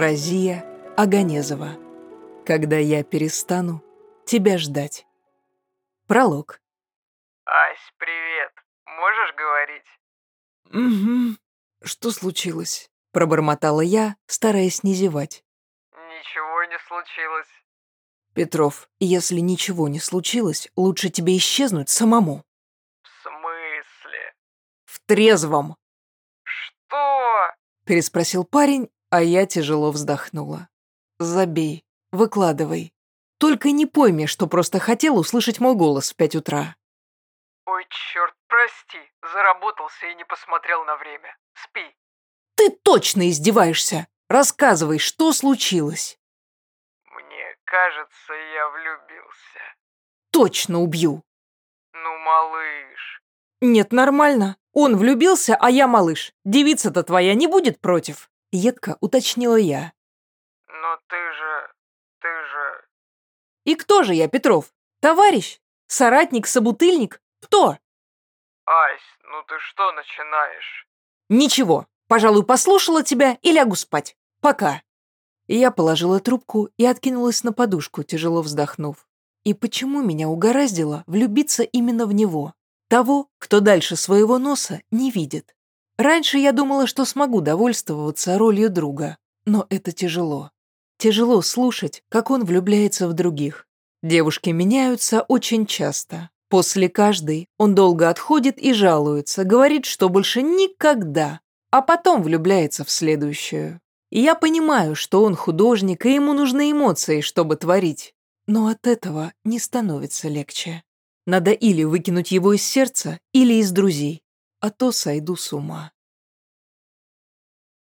Разия Аганезова. Когда я перестану тебя ждать. Пролог. Ась, привет. Можешь говорить? Угу. Что случилось? Пробормотала я, стараясь не зевать. Ничего не случилось. Петров, если ничего не случилось, лучше тебе исчезнуть самому. В смысле? В трезвом. Что? Переспросил парень, а я тяжело вздохнула. Забей, выкладывай. Только не пойми, что просто хотел услышать мой голос в пять утра. Ой, черт, прости. Заработался и не посмотрел на время. Спи. Ты точно издеваешься. Рассказывай, что случилось. Мне кажется, я влюбился. Точно убью. Ну, малыш. Нет, нормально. Он влюбился, а я малыш. Девица-то твоя не будет против. Едко уточнила я. Но ты же... ты же... И кто же я, Петров? Товарищ? Соратник, собутыльник? Кто? Ась, ну ты что начинаешь? Ничего. Пожалуй, послушала тебя и лягу спать. Пока. Я положила трубку и откинулась на подушку, тяжело вздохнув. И почему меня угораздило влюбиться именно в него? Того, кто дальше своего носа не видит. Раньше я думала, что смогу довольствоваться ролью друга, но это тяжело. Тяжело слушать, как он влюбляется в других. Девушки меняются очень часто. После каждой он долго отходит и жалуется, говорит, что больше никогда, а потом влюбляется в следующую. И я понимаю, что он художник, и ему нужны эмоции, чтобы творить. Но от этого не становится легче. Надо или выкинуть его из сердца, или из друзей, а то сойду с ума.